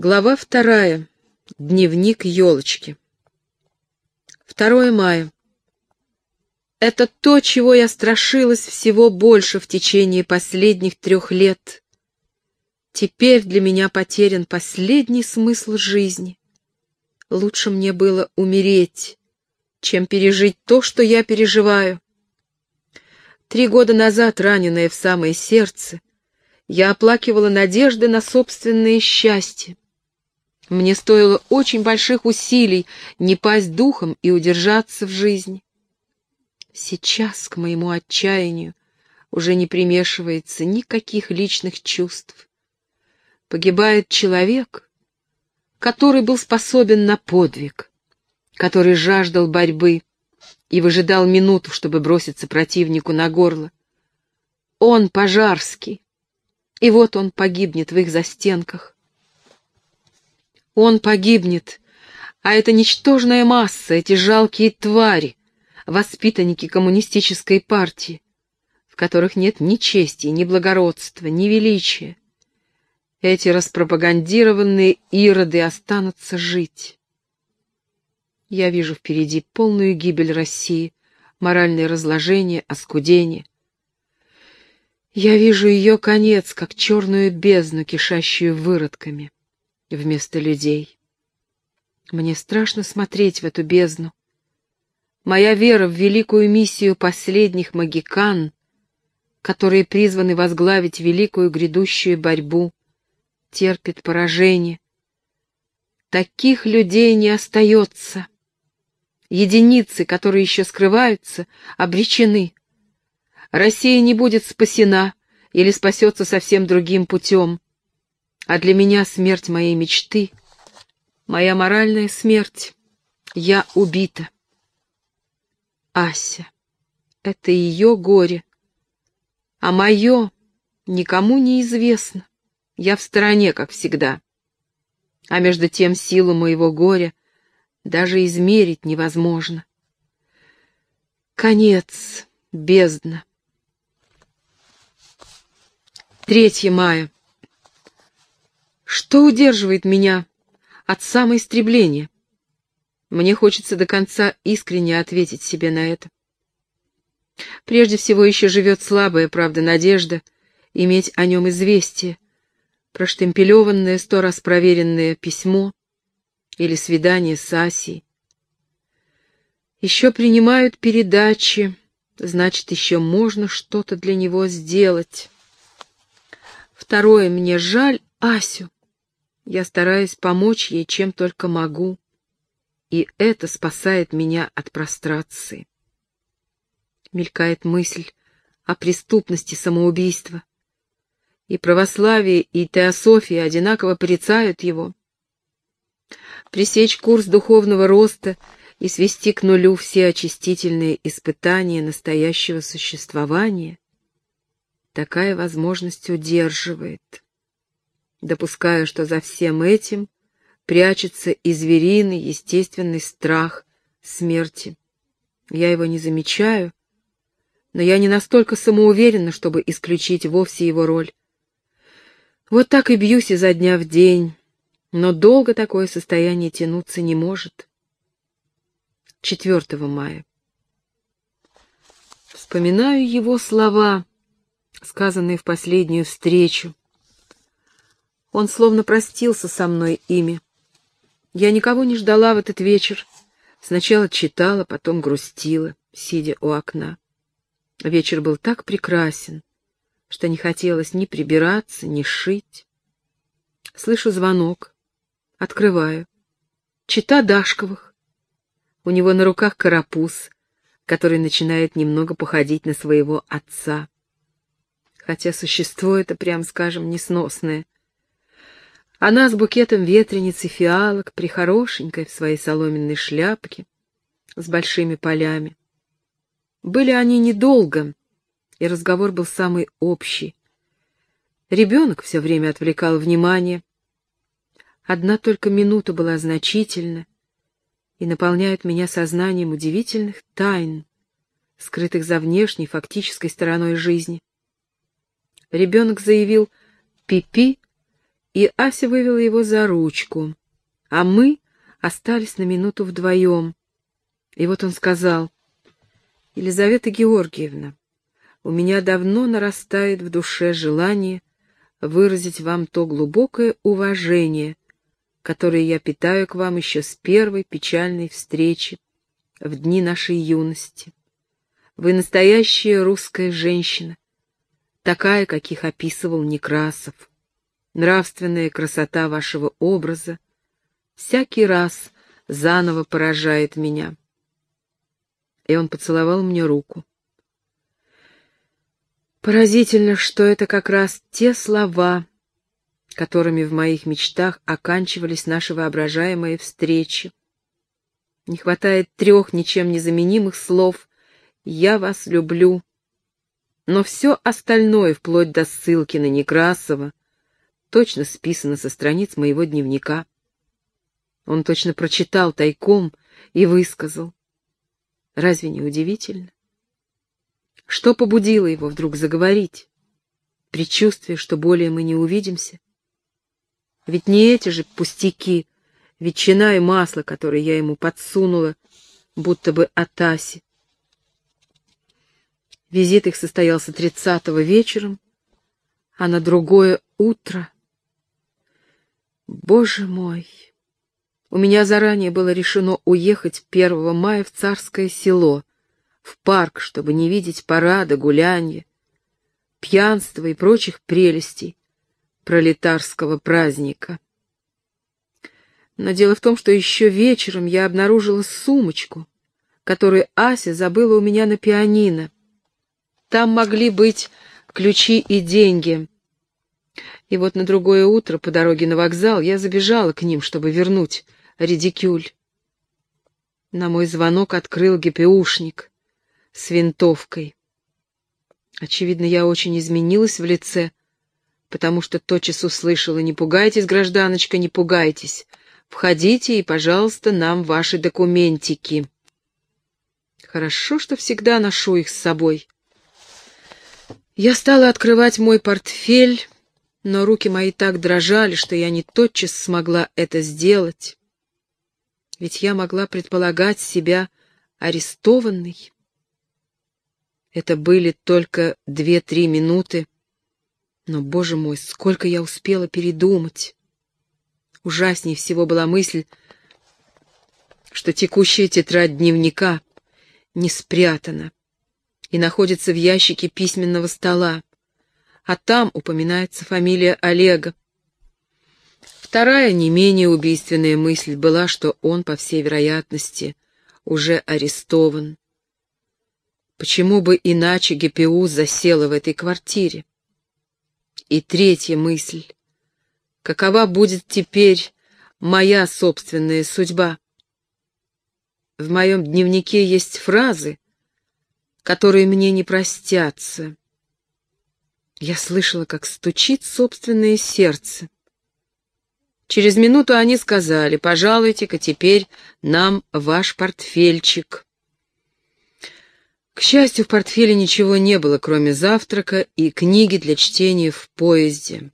Глава вторая. Дневник елочки. 2 мая. Это то, чего я страшилась всего больше в течение последних трех лет. Теперь для меня потерян последний смысл жизни. Лучше мне было умереть, чем пережить то, что я переживаю. Три года назад, раненая в самое сердце, я оплакивала надежды на собственное счастье. Мне стоило очень больших усилий не пасть духом и удержаться в жизни. Сейчас, к моему отчаянию, уже не примешивается никаких личных чувств. Погибает человек, который был способен на подвиг, который жаждал борьбы и выжидал минуту, чтобы броситься противнику на горло. Он пожарский, и вот он погибнет в их застенках. Он погибнет, а эта ничтожная масса, эти жалкие твари, воспитанники коммунистической партии, в которых нет ни чести, ни благородства, ни величия. Эти распропагандированные ироды останутся жить. Я вижу впереди полную гибель России, моральное разложение, оскудение. Я вижу ее конец, как черную бездну, кишащую выродками вместо людей. Мне страшно смотреть в эту бездну. Моя вера в великую миссию последних магикан, которые призваны возглавить великую грядущую борьбу, терпит поражение. Таких людей не остается. Единицы, которые еще скрываются, обречены. Россия не будет спасена или спасется совсем другим путем. А для меня смерть моей мечты, моя моральная смерть. Я убита. Ася. Это ее горе. А мое никому не известно. Я в стороне, как всегда. А между тем силу моего горя даже измерить невозможно. Конец, бездна. 3 мая. Что удерживает меня от самоистребления? Мне хочется до конца искренне ответить себе на это. Прежде всего еще живет слабая, правда, надежда иметь о нем известие, проштемпелеванное, сто раз проверенное письмо или свидание с Асей. Еще принимают передачи, значит, еще можно что-то для него сделать. Второе, мне жаль Асю. Я стараюсь помочь ей, чем только могу, и это спасает меня от прострации. Мелькает мысль о преступности самоубийства. И православие, и теософия одинаково порицают его. Пресечь курс духовного роста и свести к нулю все очистительные испытания настоящего существования — такая возможность удерживает допуская, что за всем этим прячется и звериный, естественный страх смерти. Я его не замечаю, но я не настолько самоуверена, чтобы исключить вовсе его роль. Вот так и бьюсь изо дня в день, но долго такое состояние тянуться не может. 4 мая. Вспоминаю его слова, сказанные в последнюю встречу, он словно простился со мной ими. Я никого не ждала в этот вечер. Сначала читала, потом грустила, сидя у окна. Вечер был так прекрасен, что не хотелось ни прибираться, ни шить. Слышу звонок. Открываю. Чита Дашковых. У него на руках карапуз, который начинает немного походить на своего отца. Хотя существо это, прям скажем, несносное — она с букетом ветрениц и фиалок, прихорошенькой в своей соломенной шляпке, с большими полями. Были они недолго, и разговор был самый общий. Ребенок все время отвлекал внимание. Одна только минута была значительна и наполняет меня сознанием удивительных тайн, скрытых за внешней фактической стороной жизни. Ребенок заявил «пипи», и Ася вывела его за ручку, а мы остались на минуту вдвоем. И вот он сказал, «Елизавета Георгиевна, у меня давно нарастает в душе желание выразить вам то глубокое уважение, которое я питаю к вам еще с первой печальной встречи в дни нашей юности. Вы настоящая русская женщина, такая, каких описывал Некрасов. Нравственная красота вашего образа всякий раз заново поражает меня. И он поцеловал мне руку. Поразительно, что это как раз те слова, которыми в моих мечтах оканчивались наши воображаемые встречи. Не хватает трех ничем незаменимых слов «Я вас люблю». Но все остальное, вплоть до ссылки на Некрасова, точно списано со страниц моего дневника. Он точно прочитал тайком и высказал. Разве не удивительно? Что побудило его вдруг заговорить? Предчувствие, что более мы не увидимся? Ведь не эти же пустяки, ветчина и масло, которые я ему подсунула, будто бы от Аси. Визит их состоялся тридцатого вечером, а на другое утро... Боже мой! У меня заранее было решено уехать 1 мая в Царское село, в парк, чтобы не видеть парада, гулянья, пьянства и прочих прелестей пролетарского праздника. Но дело в том, что еще вечером я обнаружила сумочку, которую Ася забыла у меня на пианино. Там могли быть ключи и деньги. И вот на другое утро по дороге на вокзал я забежала к ним, чтобы вернуть редикюль. На мой звонок открыл ГПУшник с винтовкой. Очевидно, я очень изменилась в лице, потому что тотчас услышала «Не пугайтесь, гражданочка, не пугайтесь. Входите и, пожалуйста, нам ваши документики». Хорошо, что всегда ношу их с собой. Я стала открывать мой портфель, но руки мои так дрожали, что я не тотчас смогла это сделать. Ведь я могла предполагать себя арестованной. Это были только две-три минуты, но, боже мой, сколько я успела передумать. Ужаснее всего была мысль, что текущая тетрадь дневника не спрятана и находится в ящике письменного стола, а там упоминается фамилия Олега. Вторая, не менее убийственная мысль была, что он, по всей вероятности, уже арестован. Почему бы иначе ГПУ засела в этой квартире? И третья мысль. Какова будет теперь моя собственная судьба? В моем дневнике есть фразы, которые мне не простятся. Я слышала, как стучит собственное сердце. Через минуту они сказали, пожалуйте-ка теперь нам ваш портфельчик. К счастью, в портфеле ничего не было, кроме завтрака и книги для чтения в поезде.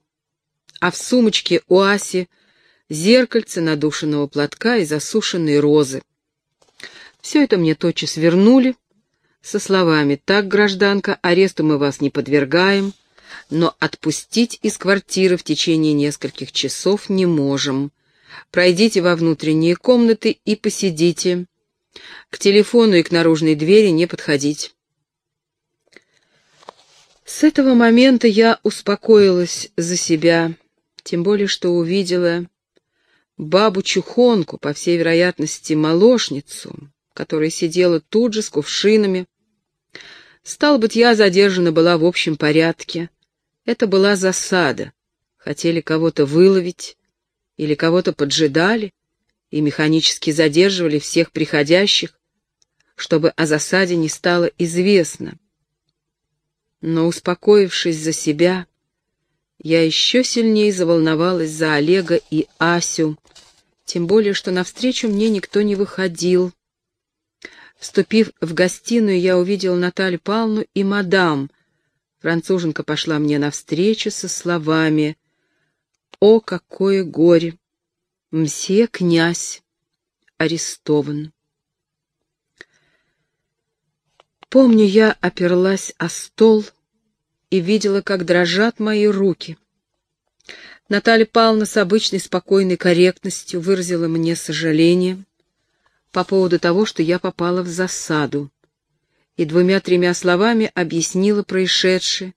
А в сумочке у Аси зеркальце надушенного платка и засушенные розы. Все это мне тотчас вернули со словами «Так, гражданка, аресту мы вас не подвергаем, но отпустить из квартиры в течение нескольких часов не можем. Пройдите во внутренние комнаты и посидите». К телефону и к наружной двери не подходить. С этого момента я успокоилась за себя, тем более что увидела бабу-чухонку, по всей вероятности, молочницу, которая сидела тут же с кувшинами. Стало быть, я задержана была в общем порядке. Это была засада. Хотели кого-то выловить или кого-то поджидали и механически задерживали всех приходящих, чтобы о засаде не стало известно. Но, успокоившись за себя, я еще сильнее заволновалась за Олега и Асю, тем более, что навстречу мне никто не выходил. Вступив в гостиную, я увидел Наталью Павловну и мадам. Француженка пошла мне навстречу со словами О, какое горе! Мсье князь арестован. Помню, я оперлась о стол и видела, как дрожат мои руки. Наталья Павловна с обычной спокойной корректностью выразила мне сожаление по поводу того, что я попала в засаду, и двумя-тремя словами объяснила происшедшее,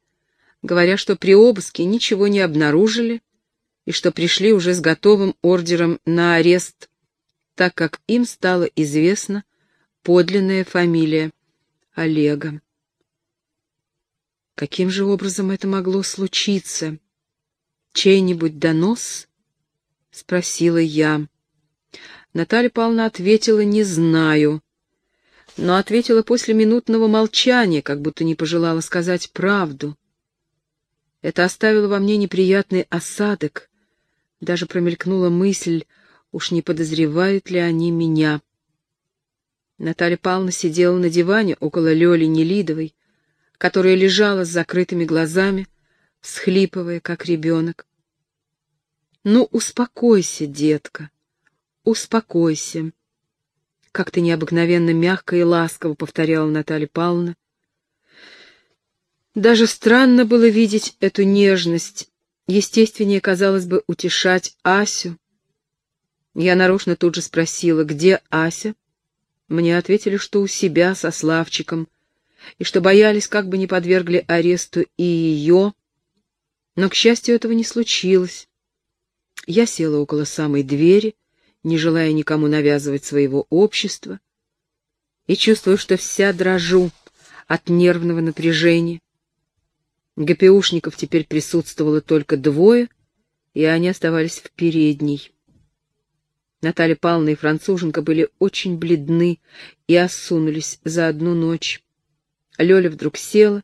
говоря, что при обыске ничего не обнаружили и что пришли уже с готовым ордером на арест, так как им стало известна подлинная фамилия Олега. Каким же образом это могло случиться? Чей-нибудь донос? Спросила я. Наталья Павловна ответила «не знаю», но ответила после минутного молчания, как будто не пожелала сказать правду. Это оставило во мне неприятный осадок. Даже промелькнула мысль, уж не подозревают ли они меня. Наталья Павловна сидела на диване около Лёли Нелидовой, которая лежала с закрытыми глазами, всхлипывая, как ребенок. «Ну, успокойся, детка, успокойся», — как-то необыкновенно мягко и ласково повторяла Наталья Павловна. Даже странно было видеть эту нежность. Естественнее, казалось бы, утешать Асю. Я нарочно тут же спросила, где Ася? Мне ответили, что у себя со Славчиком — и что боялись, как бы не подвергли аресту и ее. Но, к счастью, этого не случилось. Я села около самой двери, не желая никому навязывать своего общества, и чувствую, что вся дрожу от нервного напряжения. ГПУшников теперь присутствовало только двое, и они оставались в передней. Наталья Павловна и француженка были очень бледны и осунулись за одну ночь. Лёля вдруг села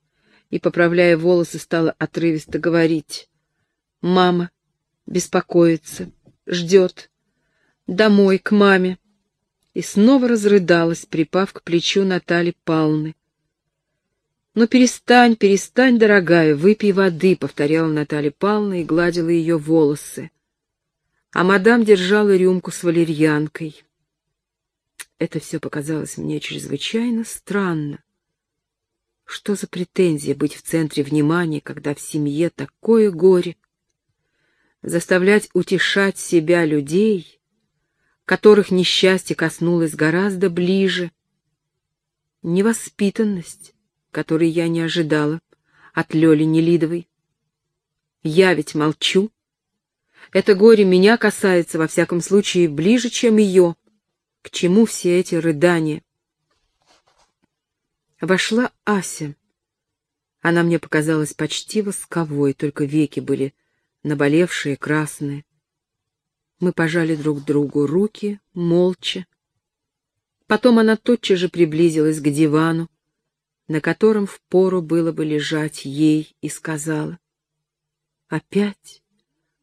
и, поправляя волосы, стала отрывисто говорить. «Мама беспокоится, ждет. Домой, к маме». И снова разрыдалась, припав к плечу Натальи Павловны. «Ну перестань, перестань, дорогая, выпей воды», — повторяла Наталья Павловна и гладила ее волосы. А мадам держала рюмку с валерьянкой. Это все показалось мне чрезвычайно странно. Что за претензия быть в центре внимания, когда в семье такое горе? Заставлять утешать себя людей, которых несчастье коснулось гораздо ближе. Невоспитанность, которой я не ожидала от Лёли Нелидовой. Я ведь молчу. Это горе меня касается, во всяком случае, ближе, чем ее. К чему все эти рыдания? Вошла Ася. Она мне показалась почти восковой, только веки были наболевшие, красные. Мы пожали друг другу руки, молча. Потом она тотчас же приблизилась к дивану, на котором впору было бы лежать ей, и сказала. «Опять?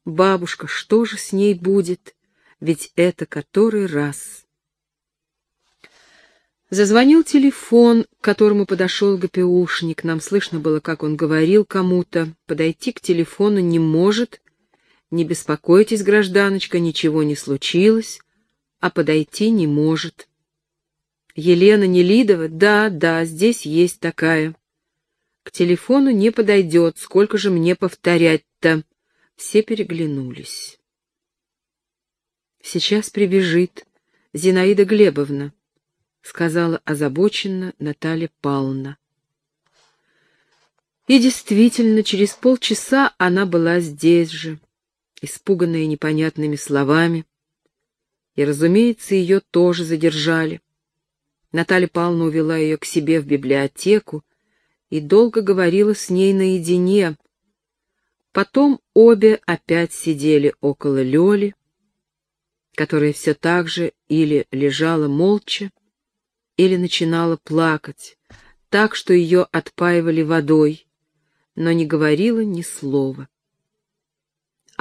Бабушка, что же с ней будет? Ведь это который раз?» Зазвонил телефон, к которому подошел ГПУшник. Нам слышно было, как он говорил кому-то. Подойти к телефону не может. Не беспокойтесь, гражданочка, ничего не случилось. А подойти не может. Елена Нелидова? Да, да, здесь есть такая. К телефону не подойдет. Сколько же мне повторять-то? Все переглянулись. Сейчас прибежит Зинаида Глебовна. — сказала озабоченно Наталья Павловна. И действительно, через полчаса она была здесь же, испуганная непонятными словами. И, разумеется, ее тоже задержали. Наталья Павловна увела ее к себе в библиотеку и долго говорила с ней наедине. Потом обе опять сидели около Лёли, которая все так же или лежала молча, или начинала плакать, так что ее отпаивали водой, но не говорила ни слова.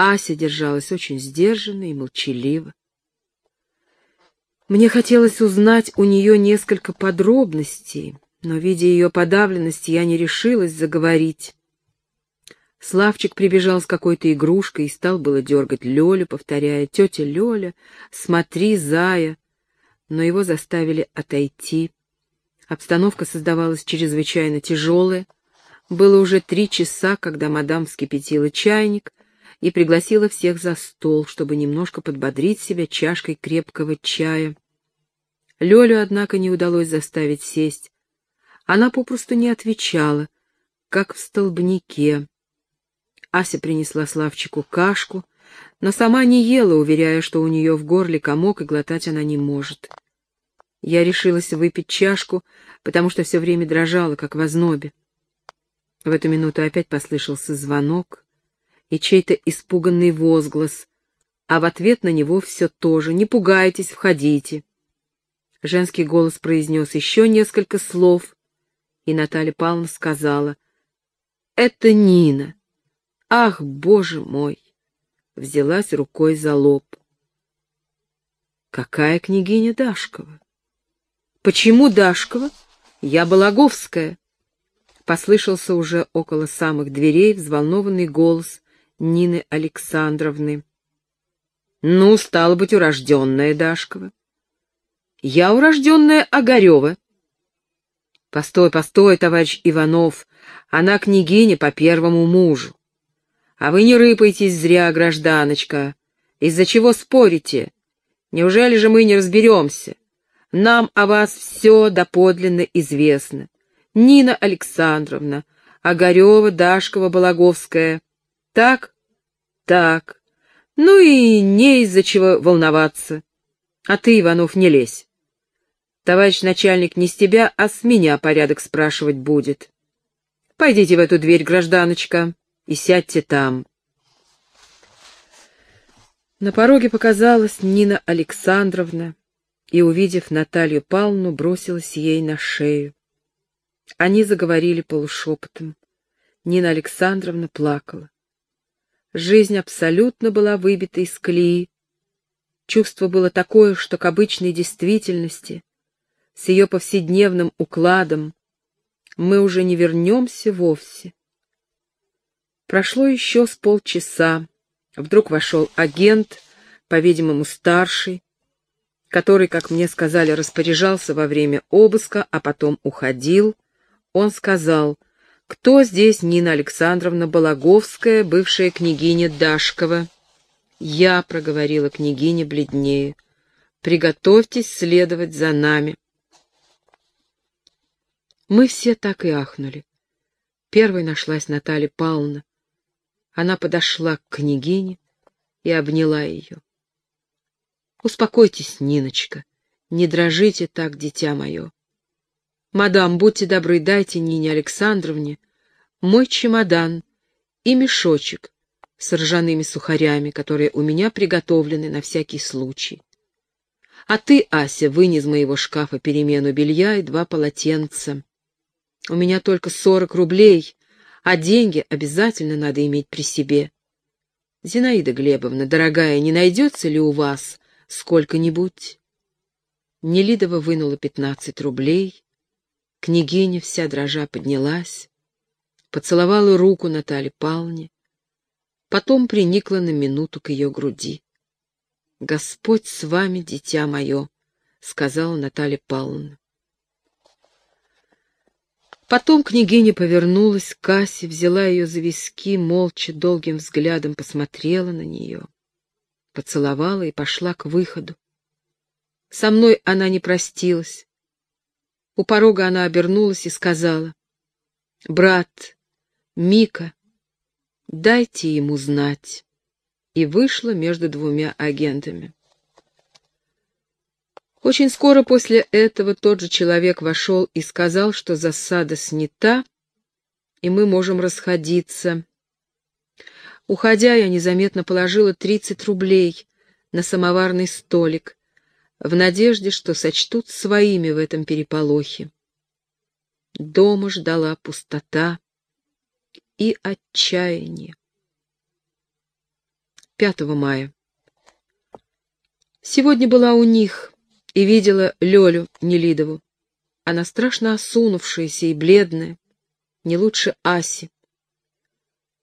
Ася держалась очень сдержанно и молчаливо. Мне хотелось узнать у нее несколько подробностей, но, видя ее подавленность, я не решилась заговорить. Славчик прибежал с какой-то игрушкой и стал было дергать Лёлю, повторяя «Тетя Лёля, смотри, зая!» Но его заставили отойти. Обстановка создавалась чрезвычайно тяжелая. Было уже три часа, когда мадам вскипятила чайник и пригласила всех за стол, чтобы немножко подбодрить себя чашкой крепкого чая. Лёлю, однако, не удалось заставить сесть. Она попросту не отвечала, как в столбнике. Ася принесла Славчику кашку, но сама не ела, уверяя, что у нее в горле комок и глотать она не может. Я решилась выпить чашку, потому что все время дрожала, как в ознобе. В эту минуту опять послышался звонок и чей-то испуганный возглас, а в ответ на него все тоже «Не пугайтесь, входите». Женский голос произнес еще несколько слов, и Наталья Павловна сказала «Это Нина». «Ах, боже мой!» Взялась рукой за лоб. «Какая княгиня Дашкова?» «Почему Дашкова? Я Балаговская!» Послышался уже около самых дверей взволнованный голос Нины Александровны. «Ну, стало быть, урожденная Дашкова». «Я урожденная Огарева». «Постой, постой, товарищ Иванов, она княгиня по первому мужу». «А вы не рыпайтесь зря, гражданочка. Из-за чего спорите? Неужели же мы не разберемся? Нам о вас все доподлинно известно. Нина Александровна, Огарева, Дашкова, Балаговская. Так? Так. Ну и не из-за чего волноваться. А ты, Иванов, не лезь. Товарищ начальник не с тебя, а с меня порядок спрашивать будет. Пойдите в эту дверь, гражданочка, и сядьте там. На пороге показалась Нина Александровна, и, увидев Наталью Павловну, бросилась ей на шею. Они заговорили полушепотом. Нина Александровна плакала. Жизнь абсолютно была выбита из колеи. Чувство было такое, что к обычной действительности, с ее повседневным укладом, мы уже не вернемся вовсе. Прошло еще с полчаса. Вдруг вошел агент, по-видимому, старший, который, как мне сказали, распоряжался во время обыска, а потом уходил, он сказал, «Кто здесь Нина Александровна Балаговская, бывшая княгиня Дашкова?» «Я», — проговорила княгиня бледнее, — «приготовьтесь следовать за нами». Мы все так и ахнули. Первой нашлась Наталья Павловна. Она подошла к княгине и обняла ее. Успокойтесь, Ниночка, не дрожите так, дитя мое. Мадам, будьте добры, дайте Нине Александровне мой чемодан и мешочек с ржаными сухарями, которые у меня приготовлены на всякий случай. А ты, Ася, вынь из моего шкафа перемену белья и два полотенца. У меня только сорок рублей, а деньги обязательно надо иметь при себе. Зинаида Глебовна, дорогая, не найдется ли у вас сколько-нибудь. Нелидова вынула пятнадцать рублей. Княгиня вся дрожа поднялась, поцеловала руку Наталье Павловне, потом приникла на минуту к ее груди. «Господь с вами, дитя мое», — сказала Наталья Павловна. Потом княгиня повернулась к кассе, взяла ее за виски, молча, долгим взглядом посмотрела на нее поцеловала и пошла к выходу. Со мной она не простилась. У порога она обернулась и сказала, «Брат, Мика, дайте ему знать», и вышла между двумя агентами. Очень скоро после этого тот же человек вошел и сказал, что засада снята, и мы можем расходиться. Уходя, я незаметно положила тридцать рублей на самоварный столик, в надежде, что сочтут своими в этом переполохе. Дома ждала пустота и отчаяние. 5 мая. Сегодня была у них и видела Лёлю Нелидову. Она страшно осунувшаяся и бледная, не лучше Аси.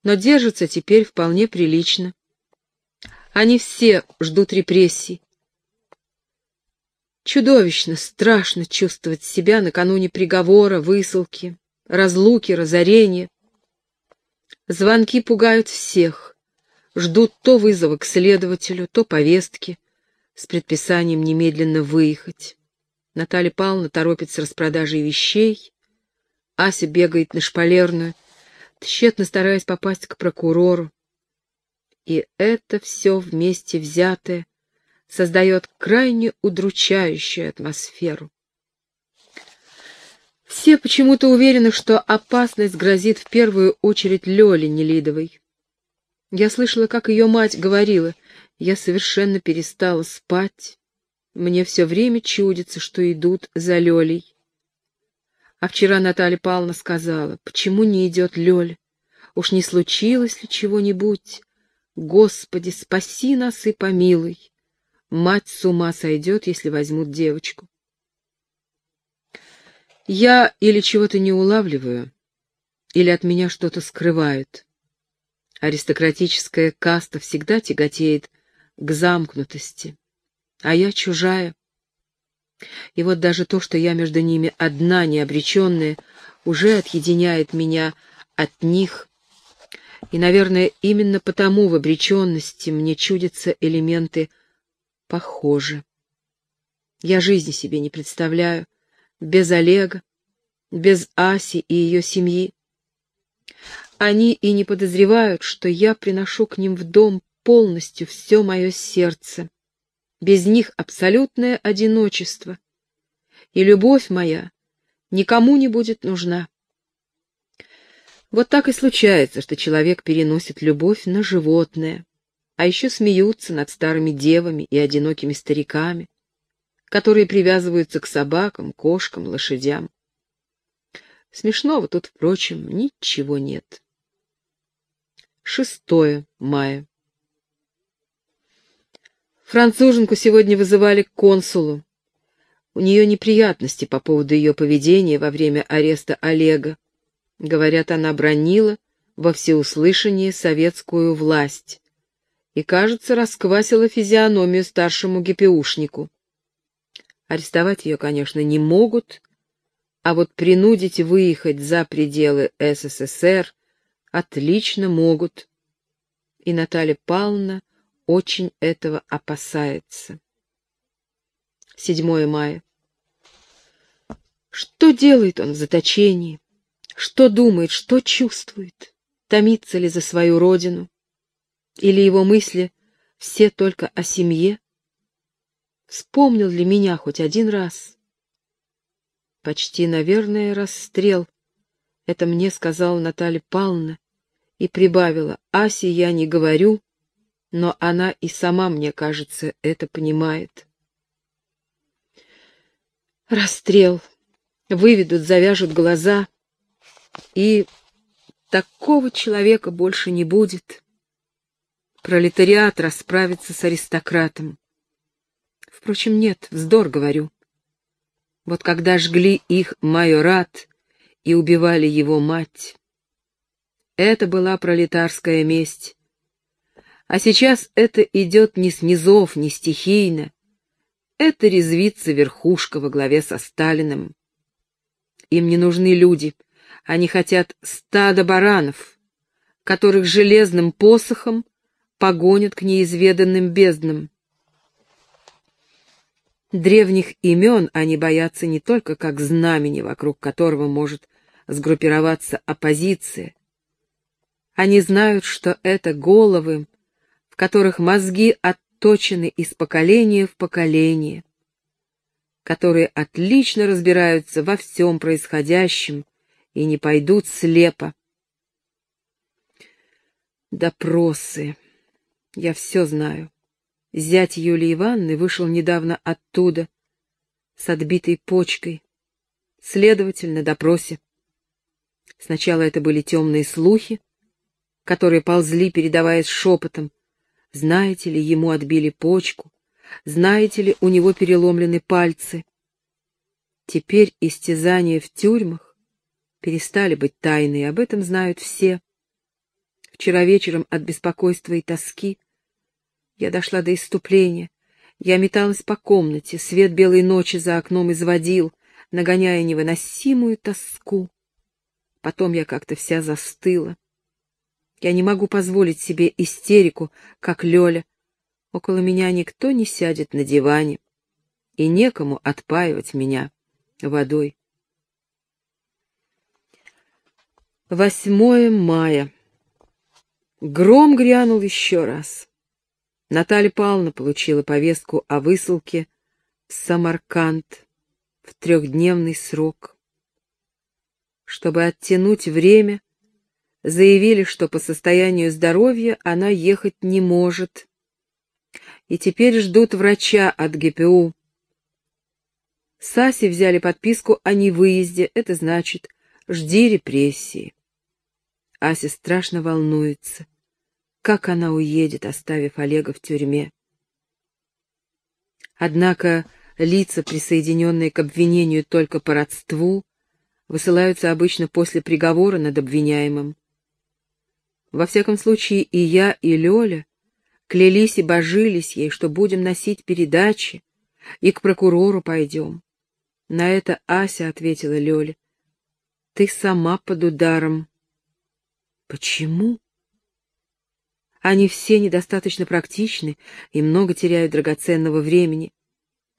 но держатся теперь вполне прилично. Они все ждут репрессий. Чудовищно, страшно чувствовать себя накануне приговора, высылки, разлуки, разорения. Звонки пугают всех. Ждут то вызова к следователю, то повестки с предписанием немедленно выехать. Наталья Павловна торопится распродажей вещей. Ася бегает на шпалерную, тщетно стараясь попасть к прокурору. И это все вместе взятое создает крайне удручающую атмосферу. Все почему-то уверены, что опасность грозит в первую очередь Лёле Нелидовой. Я слышала, как ее мать говорила, я совершенно перестала спать. Мне все время чудится, что идут за Лёлей. А вчера Наталья Павловна сказала, почему не идет Лёля? Уж не случилось ли чего-нибудь? Господи, спаси нас и помилуй. Мать с ума сойдет, если возьмут девочку. Я или чего-то не улавливаю, или от меня что-то скрывают. Аристократическая каста всегда тяготеет к замкнутости, а я чужая. И вот даже то, что я между ними одна, необреченная, уже отъединяет меня от них. И, наверное, именно потому в обреченности мне чудятся элементы похожи. Я жизни себе не представляю без Олега, без Аси и ее семьи. Они и не подозревают, что я приношу к ним в дом полностью все мое сердце. Без них абсолютное одиночество. И любовь моя никому не будет нужна. Вот так и случается, что человек переносит любовь на животное, а еще смеются над старыми девами и одинокими стариками, которые привязываются к собакам, кошкам, лошадям. Смешного тут, впрочем, ничего нет. 6 мая. Француженку сегодня вызывали к консулу. У нее неприятности по поводу ее поведения во время ареста Олега. Говорят, она бронила во всеуслышание советскую власть и, кажется, расквасила физиономию старшему ГПУшнику. Арестовать ее, конечно, не могут, а вот принудить выехать за пределы СССР отлично могут. И Наталья Павловна очень этого опасается. 7 мая. Что делает он в заточении? Что думает, что чувствует? Томится ли за свою родину? Или его мысли все только о семье? Вспомнил ли меня хоть один раз? Почти, наверное, расстрел. Это мне сказала Наталья Павловна и прибавила. Асе я не говорю, но она и сама, мне кажется, это понимает. Расстрел. Выведут, завяжут глаза, и такого человека больше не будет. Пролетариат расправится с аристократом. Впрочем, нет, вздор говорю. Вот когда жгли их майорат и убивали его мать, это была пролетарская месть. А сейчас это идет не с низов, не стихийно. Это резвится верхушка во главе со Сталиным. Им не нужны люди, они хотят стада баранов, которых железным посохом погонят к неизведанным безднам. Древних имен они боятся не только как знамени, вокруг которого может сгруппироваться оппозиция. Они знают, что это головы, которых мозги отточены из поколения в поколение, которые отлично разбираются во всем происходящем и не пойдут слепо. Допросы. Я все знаю. Зять Юлии Ивановны вышел недавно оттуда, с отбитой почкой. Следователь на допросе. Сначала это были темные слухи, которые ползли, передаваясь шепотом, знаете ли, ему отбили почку, знаете ли, у него переломлены пальцы. Теперь истязания в тюрьмах перестали быть тайной, об этом знают все. Вчера вечером от беспокойства и тоски я дошла до иступления. Я металась по комнате, свет белой ночи за окном изводил, нагоняя невыносимую тоску. Потом я как-то вся застыла. Я не могу позволить себе истерику, как Лёля. Около меня никто не сядет на диване, и некому отпаивать меня водой. Восьмое мая. Гром грянул еще раз. Наталья Павловна получила повестку о высылке в Самарканд в трехдневный срок. Чтобы оттянуть время, заявили, что по состоянию здоровья она ехать не может. И теперь ждут врача от ГПУ. Саси взяли подписку о невыезде, это значит, жди репрессии. Ася страшно волнуется. Как она уедет, оставив Олега в тюрьме? Однако лица, присоединенные к обвинению только по родству, высылаются обычно после приговора над обвиняемым. Во всяком случае, и я, и Лёля клялись и божились ей, что будем носить передачи, и к прокурору пойдем. На это Ася ответила Лёле. Ты сама под ударом. Почему? Они все недостаточно практичны и много теряют драгоценного времени.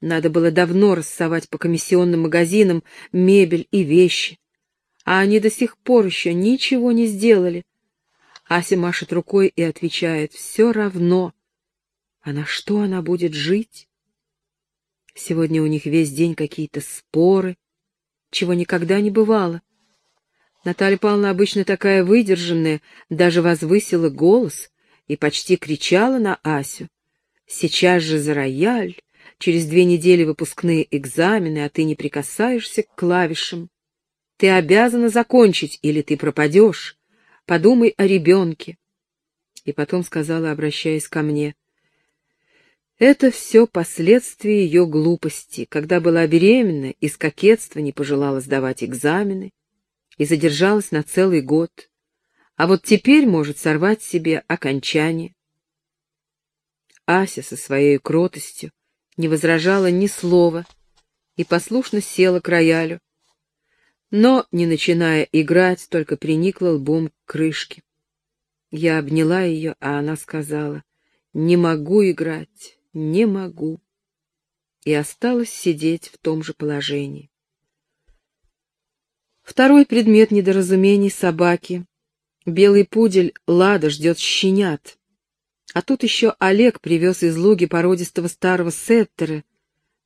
Надо было давно рассовать по комиссионным магазинам мебель и вещи. А они до сих пор еще ничего не сделали. Ася машет рукой и отвечает, все равно. А на что она будет жить? Сегодня у них весь день какие-то споры, чего никогда не бывало. Наталья Павловна обычно такая выдержанная, даже возвысила голос и почти кричала на Асю. Сейчас же за рояль, через две недели выпускные экзамены, а ты не прикасаешься к клавишам. Ты обязана закончить, или ты пропадешь. Подумай о ребенке. И потом сказала, обращаясь ко мне, это все последствия ее глупости, когда была беременна, из кокетства не пожелала сдавать экзамены и задержалась на целый год, а вот теперь может сорвать себе окончание. Ася со своей кротостью не возражала ни слова и послушно села к роялю, но, не начиная играть, только приникла лбом к крышке. Я обняла ее, а она сказала, «Не могу играть, не могу», и осталась сидеть в том же положении. Второй предмет недоразумений — собаки. Белый пудель Лада ждет щенят. А тут еще Олег привез из луги породистого старого сеттера,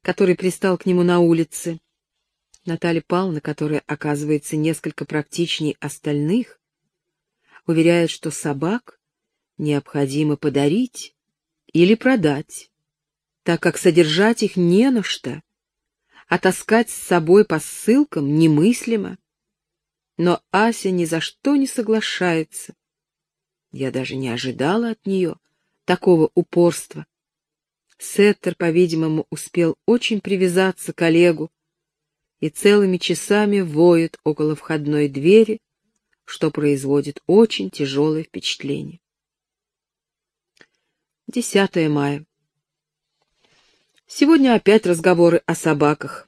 который пристал к нему на улице. Наталья Павловна, которая оказывается несколько практичней остальных, уверяет, что собак необходимо подарить или продать, так как содержать их не на что, а таскать с собой по ссылкам немыслимо. Но Ася ни за что не соглашается. Я даже не ожидала от нее такого упорства. Сеттер, по-видимому, успел очень привязаться к Олегу, и целыми часами воет около входной двери, что производит очень тяжелое впечатление. 10 мая. Сегодня опять разговоры о собаках.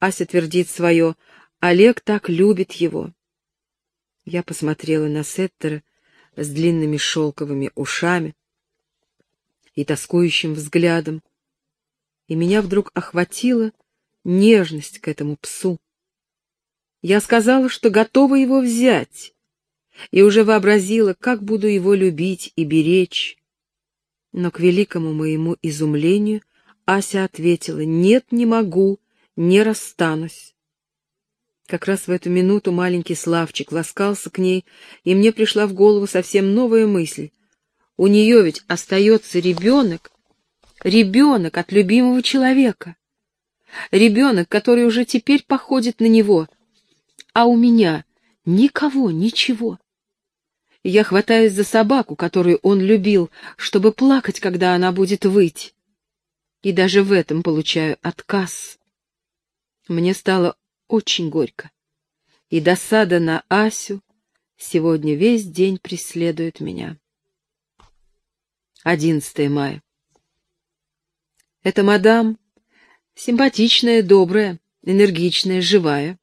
Ася твердит свое, Олег так любит его. Я посмотрела на Сеттера с длинными шелковыми ушами и тоскующим взглядом, и меня вдруг охватила нежность к этому псу. Я сказала, что готова его взять, и уже вообразила, как буду его любить и беречь. Но к великому моему изумлению Ася ответила, «Нет, не могу, не расстанусь». Как раз в эту минуту маленький Славчик ласкался к ней, и мне пришла в голову совсем новая мысль. У нее ведь остается ребенок, ребенок от любимого человека. Ребенок, который уже теперь походит на него. А у меня никого, ничего. Я хватаюсь за собаку, которую он любил, чтобы плакать, когда она будет выть. И даже в этом получаю отказ. Мне стало очень горько. И досада на Асю сегодня весь день преследует меня. 11 мая. Это мадам, симпатичная, добрая, энергичная, живая.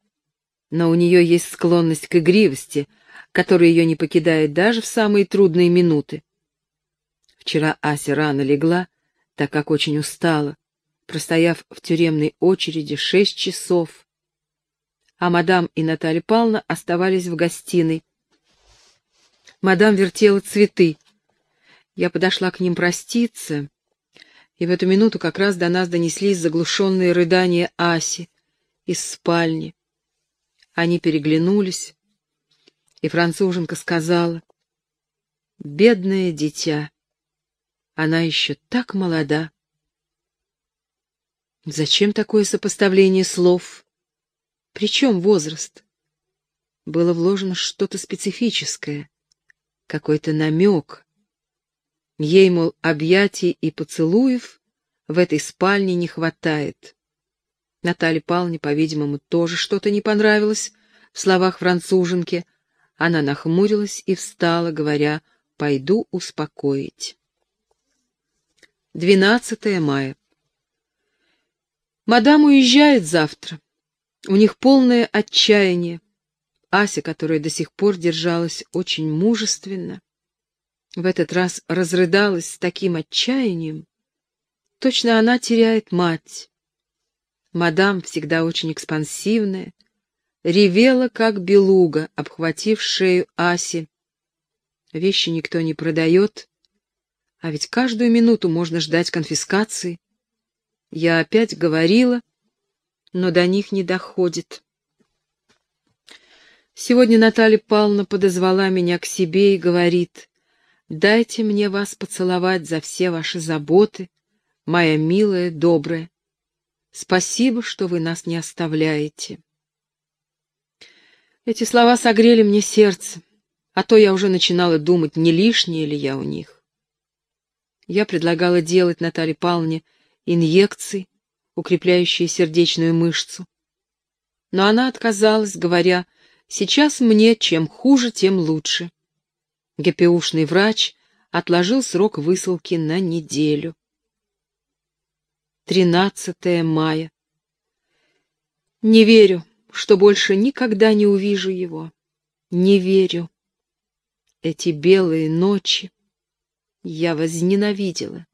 Но у нее есть склонность к игривости, которая ее не покидает даже в самые трудные минуты. Вчера Ася рано легла, так как очень устала, простояв в тюремной очереди шесть часов. А мадам и Наталья Павловна оставались в гостиной. Мадам вертела цветы. Я подошла к ним проститься, и в эту минуту как раз до нас донеслись заглушенные рыдания Аси из спальни. Они переглянулись, и француженка сказала, «Бедное дитя, она еще так молода». Зачем такое сопоставление слов? Причем возраст? Было вложено что-то специфическое, какой-то намек. Ей, мол, объятий и поцелуев в этой спальне не хватает. Наталье Павловне, по-видимому, тоже что-то не понравилось в словах француженки. Она нахмурилась и встала, говоря «пойду успокоить». 12 мая. Мадам уезжает завтра. У них полное отчаяние. Ася, которая до сих пор держалась очень мужественно, в этот раз разрыдалась с таким отчаянием. Точно она теряет мать. Мадам, всегда очень экспансивная, ревела, как белуга, обхватив шею Аси. Вещи никто не продает, а ведь каждую минуту можно ждать конфискации. Я опять говорила, но до них не доходит. Сегодня Наталья Павловна подозвала меня к себе и говорит, «Дайте мне вас поцеловать за все ваши заботы, моя милая, добрая. Спасибо, что вы нас не оставляете». Эти слова согрели мне сердце, а то я уже начинала думать, не лишняя ли я у них. Я предлагала делать Наталье Павловне инъекций, укрепляющие сердечную мышцу. Но она отказалась, говоря, сейчас мне чем хуже, тем лучше. ГПУшный врач отложил срок высылки на неделю. 13 мая. Не верю, что больше никогда не увижу его. Не верю. Эти белые ночи я возненавидела.